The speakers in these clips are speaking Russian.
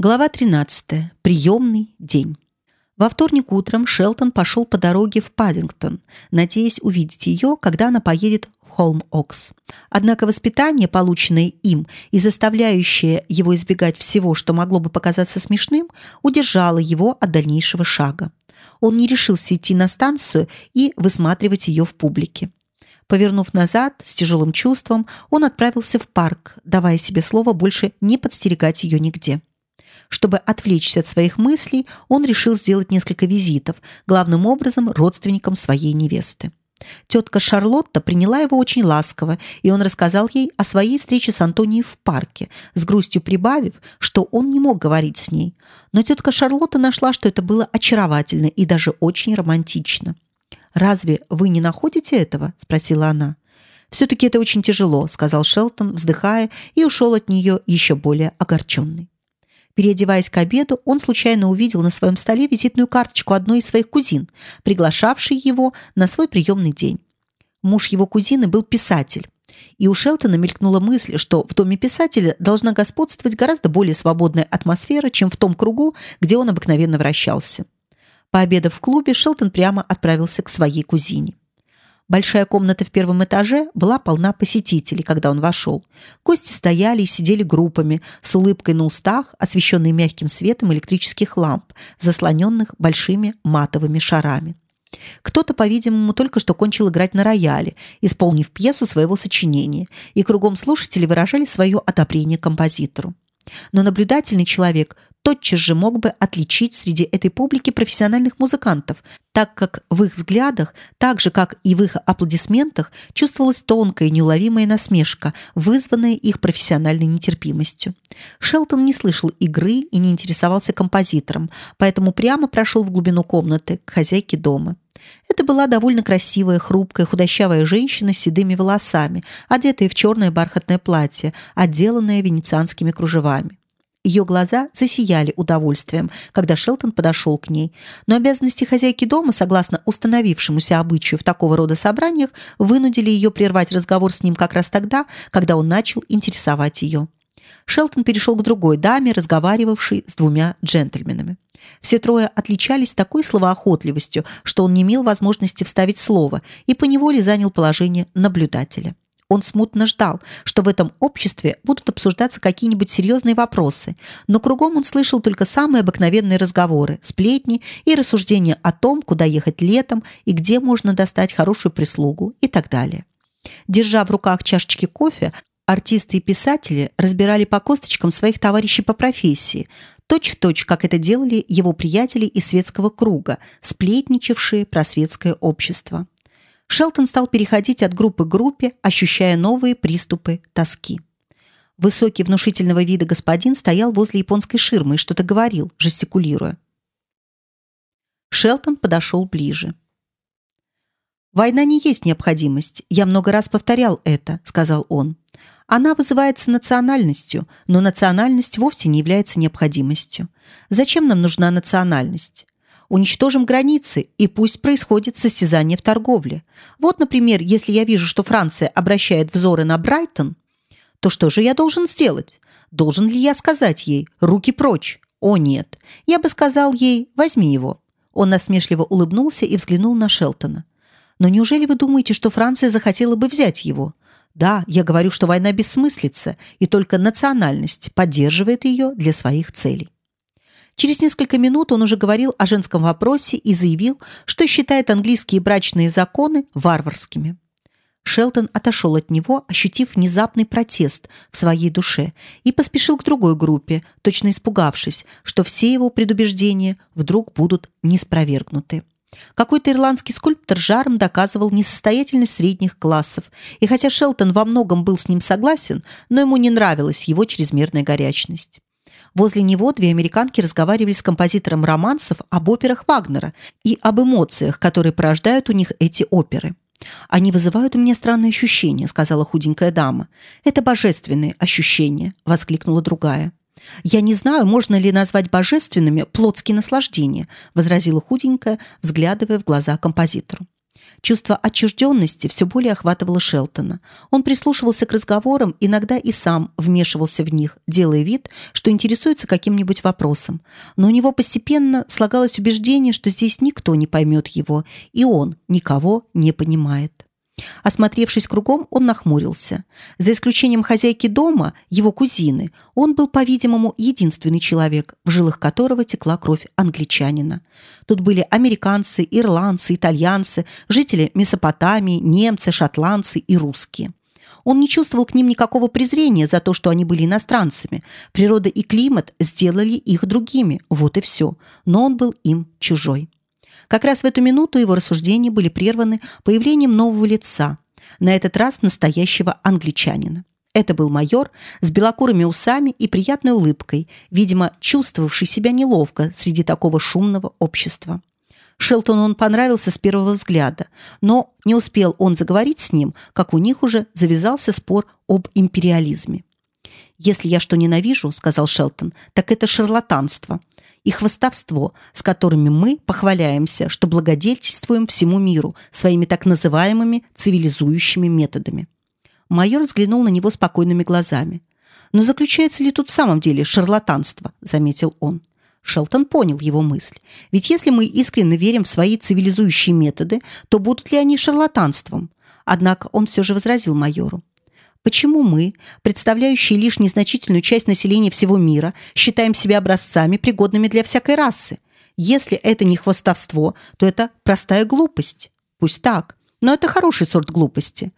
Глава 13. Приемный день. Во вторник утром Шелтон пошел по дороге в Паддингтон, надеясь увидеть ее, когда она поедет в Холм-Окс. Однако воспитание, полученное им и заставляющее его избегать всего, что могло бы показаться смешным, удержало его от дальнейшего шага. Он не решился идти на станцию и высматривать ее в публике. Повернув назад с тяжелым чувством, он отправился в парк, давая себе слово больше не подстерегать ее нигде. Чтобы отвлечься от своих мыслей, он решил сделать несколько визитов, главным образом родственникам своей невесты. Тетка Шарлотта приняла его очень ласково, и он рассказал ей о своей встрече с Антонией в парке, с грустью прибавив, что он не мог говорить с ней. Но тетка Шарлотта нашла, что это было очаровательно и даже очень романтично. «Разве вы не находите этого?» – спросила она. «Все-таки это очень тяжело», – сказал Шелтон, вздыхая, и ушел от нее еще более огорченный. Переодеваясь к обеду, он случайно увидел на своем столе визитную карточку одной из своих кузин, приглашавшей его на свой приемный день. Муж его кузины был писатель. И у Шелтона мелькнула мысль, что в доме писателя должна господствовать гораздо более свободная атмосфера, чем в том кругу, где он обыкновенно вращался. Пообедав в клубе, Шелтон прямо отправился к своей кузине. Большая комната в первом этаже была полна посетителей, когда он вошел. Гости стояли и сидели группами, с улыбкой на устах, освещенные мягким светом электрических ламп, заслоненных большими матовыми шарами. Кто-то, по-видимому, только что кончил играть на рояле, исполнив пьесу своего сочинения, и кругом слушатели выражали свое одобрение композитору. Но наблюдательный человек тотчас же мог бы отличить среди этой публики профессиональных музыкантов, так как в их взглядах, так же как и в их аплодисментах, чувствовалась тонкая неуловимая насмешка, вызванная их профессиональной нетерпимостью. Шелтон не слышал игры и не интересовался композитором, поэтому прямо прошел в глубину комнаты к хозяйке дома. Это была довольно красивая, хрупкая, худощавая женщина с седыми волосами, одетая в черное бархатное платье, отделанное венецианскими кружевами. Ее глаза засияли удовольствием, когда Шелтон подошел к ней. Но обязанности хозяйки дома, согласно установившемуся обычаю в такого рода собраниях, вынудили ее прервать разговор с ним как раз тогда, когда он начал интересовать ее. Шелтон перешел к другой даме, разговаривавшей с двумя джентльменами. Все трое отличались такой словоохотливостью, что он не имел возможности вставить слово и поневоле занял положение наблюдателя. Он смутно ждал, что в этом обществе будут обсуждаться какие-нибудь серьезные вопросы, но кругом он слышал только самые обыкновенные разговоры, сплетни и рассуждения о том, куда ехать летом и где можно достать хорошую прислугу и так далее. Держа в руках чашечки кофе, артисты и писатели разбирали по косточкам своих товарищей по профессии, точь-в-точь, как это делали его приятели из светского круга, сплетничавшие про светское общество. Шелтон стал переходить от группы к группе, ощущая новые приступы тоски. Высокий внушительного вида господин стоял возле японской ширмы и что-то говорил, жестикулируя. Шелтон подошел ближе. Война не есть необходимость. Я много раз повторял это, сказал он. Она вызывается национальностью, но национальность вовсе не является необходимостью. Зачем нам нужна национальность? Уничтожим границы, и пусть происходит состязание в торговле. Вот, например, если я вижу, что Франция обращает взоры на Брайтон, то что же я должен сделать? Должен ли я сказать ей «руки прочь»? О нет, я бы сказал ей «возьми его». Он насмешливо улыбнулся и взглянул на Шелтона. Но неужели вы думаете, что Франция захотела бы взять его? Да, я говорю, что война бессмыслица, и только национальность поддерживает ее для своих целей. Через несколько минут он уже говорил о женском вопросе и заявил, что считает английские брачные законы варварскими. Шелтон отошел от него, ощутив внезапный протест в своей душе, и поспешил к другой группе, точно испугавшись, что все его предубеждения вдруг будут неспровергнуты. Какой-то ирландский скульптор жаром доказывал несостоятельность средних классов, и хотя Шелтон во многом был с ним согласен, но ему не нравилась его чрезмерная горячность. Возле него две американки разговаривали с композитором романсов об операх Вагнера и об эмоциях, которые порождают у них эти оперы. Они вызывают у меня странные ощущения, сказала худенькая дама. Это божественные ощущения, воскликнула другая. Я не знаю, можно ли назвать божественными плотские наслаждения, возразила худенькая, взглядывая в глаза композитору. Чувство отчужденности все более охватывало Шелтона. Он прислушивался к разговорам, иногда и сам вмешивался в них, делая вид, что интересуется каким-нибудь вопросом. Но у него постепенно слагалось убеждение, что здесь никто не поймет его, и он никого не понимает. Осмотревшись кругом, он нахмурился. За исключением хозяйки дома, его кузины, он был, по-видимому, единственный человек, в жилах которого текла кровь англичанина. Тут были американцы, ирландцы, итальянцы, жители Месопотамии, немцы, шотландцы и русские. Он не чувствовал к ним никакого презрения за то, что они были иностранцами. Природа и климат сделали их другими, вот и все. Но он был им чужой. Как раз в эту минуту его рассуждения были прерваны появлением нового лица, на этот раз настоящего англичанина. Это был майор с белокурыми усами и приятной улыбкой, видимо, чувствовавший себя неловко среди такого шумного общества. Шелтону он понравился с первого взгляда, но не успел он заговорить с ним, как у них уже завязался спор об империализме. «Если я что ненавижу, — сказал Шелтон, — так это шарлатанство и хвастовство, с которыми мы похваляемся, что благодетельствуем всему миру своими так называемыми цивилизующими методами. Майор взглянул на него спокойными глазами. Но заключается ли тут в самом деле шарлатанство, заметил он. Шелтон понял его мысль. Ведь если мы искренне верим в свои цивилизующие методы, то будут ли они шарлатанством? Однако он все же возразил майору. Почему мы, представляющие лишь незначительную часть населения всего мира, считаем себя образцами, пригодными для всякой расы? Если это не хвастовство, то это простая глупость. Пусть так, но это хороший сорт глупости.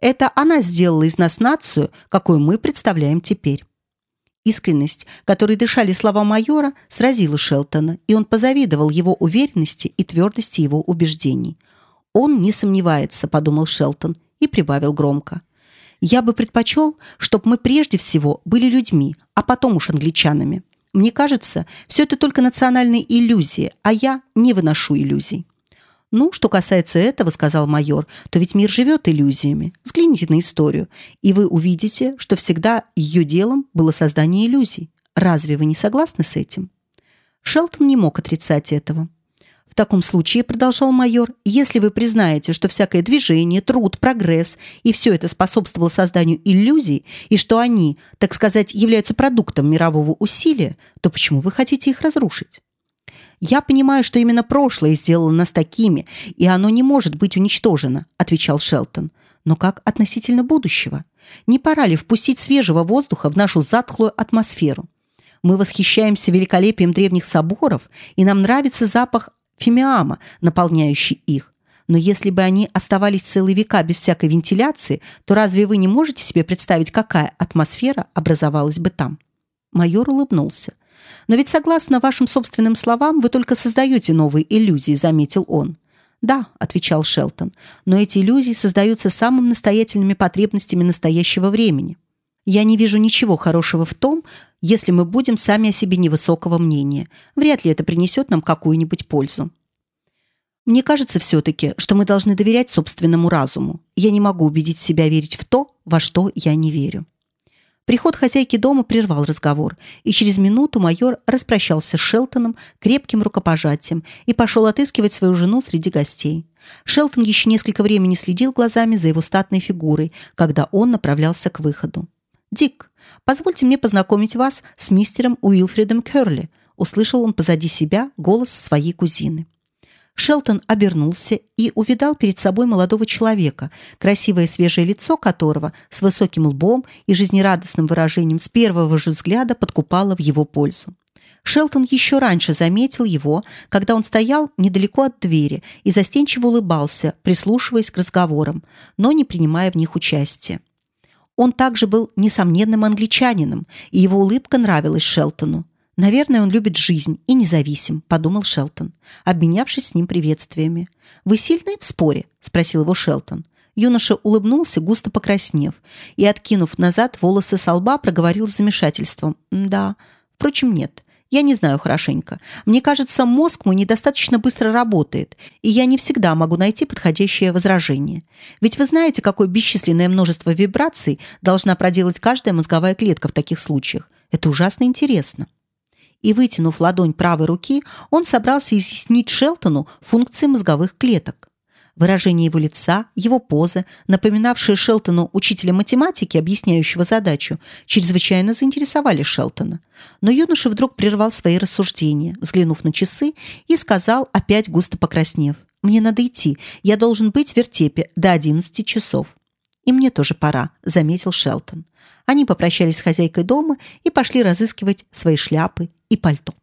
Это она сделала из нас нацию, какую мы представляем теперь. Искренность, которой дышали слова майора, сразила Шелтона, и он позавидовал его уверенности и твердости его убеждений. «Он не сомневается», — подумал Шелтон и прибавил громко. Я бы предпочел, чтобы мы прежде всего были людьми, а потом уж англичанами. Мне кажется, все это только национальные иллюзии, а я не выношу иллюзий. Ну, что касается этого, сказал майор, то ведь мир живет иллюзиями. Взгляните на историю, и вы увидите, что всегда ее делом было создание иллюзий. Разве вы не согласны с этим? Шелтон не мог отрицать этого. В таком случае, продолжал майор, если вы признаете, что всякое движение, труд, прогресс и все это способствовало созданию иллюзий, и что они, так сказать, являются продуктом мирового усилия, то почему вы хотите их разрушить? Я понимаю, что именно прошлое сделало нас такими, и оно не может быть уничтожено, отвечал Шелтон. Но как относительно будущего? Не пора ли впустить свежего воздуха в нашу затхлую атмосферу? Мы восхищаемся великолепием древних соборов, и нам нравится запах фимиама, наполняющий их. Но если бы они оставались целые века без всякой вентиляции, то разве вы не можете себе представить, какая атмосфера образовалась бы там? Майор улыбнулся. Но ведь согласно вашим собственным словам, вы только создаете новые иллюзии, заметил он. Да, отвечал Шелтон. Но эти иллюзии создаются самыми настоятельными потребностями настоящего времени. Я не вижу ничего хорошего в том, если мы будем сами о себе невысокого мнения. Вряд ли это принесет нам какую-нибудь пользу. Мне кажется все-таки, что мы должны доверять собственному разуму. Я не могу убедить себя верить в то, во что я не верю. Приход хозяйки дома прервал разговор, и через минуту майор распрощался с Шелтоном крепким рукопожатием и пошел отыскивать свою жену среди гостей. Шелтон еще несколько времени следил глазами за его статной фигурой, когда он направлялся к выходу. «Дик, позвольте мне познакомить вас с мистером Уилфредом Кёрли», услышал он позади себя голос своей кузины. Шелтон обернулся и увидал перед собой молодого человека, красивое свежее лицо которого с высоким лбом и жизнерадостным выражением с первого же взгляда подкупало в его пользу. Шелтон еще раньше заметил его, когда он стоял недалеко от двери и застенчиво улыбался, прислушиваясь к разговорам, но не принимая в них участия. Он также был несомненным англичанином, и его улыбка нравилась Шелтону. Наверное, он любит жизнь и независим, подумал Шелтон, обменявшись с ним приветствиями. Вы сильны в споре? спросил его Шелтон. Юноша улыбнулся, густо покраснев, и откинув назад волосы с лба, проговорил с замешательством: "Да, впрочем, нет. Я не знаю хорошенько. Мне кажется, мозг мой недостаточно быстро работает, и я не всегда могу найти подходящее возражение. Ведь вы знаете, какое бесчисленное множество вибраций должна проделать каждая мозговая клетка в таких случаях. Это ужасно интересно. И вытянув ладонь правой руки, он собрался изъяснить Шелтону функции мозговых клеток. Выражение его лица, его позы, напоминавшие Шелтону учителя математики, объясняющего задачу, чрезвычайно заинтересовали Шелтона. Но юноша вдруг прервал свои рассуждения, взглянув на часы, и сказал, опять густо покраснев, «Мне надо идти, я должен быть в вертепе до одиннадцати часов». «И мне тоже пора», — заметил Шелтон. Они попрощались с хозяйкой дома и пошли разыскивать свои шляпы и пальто.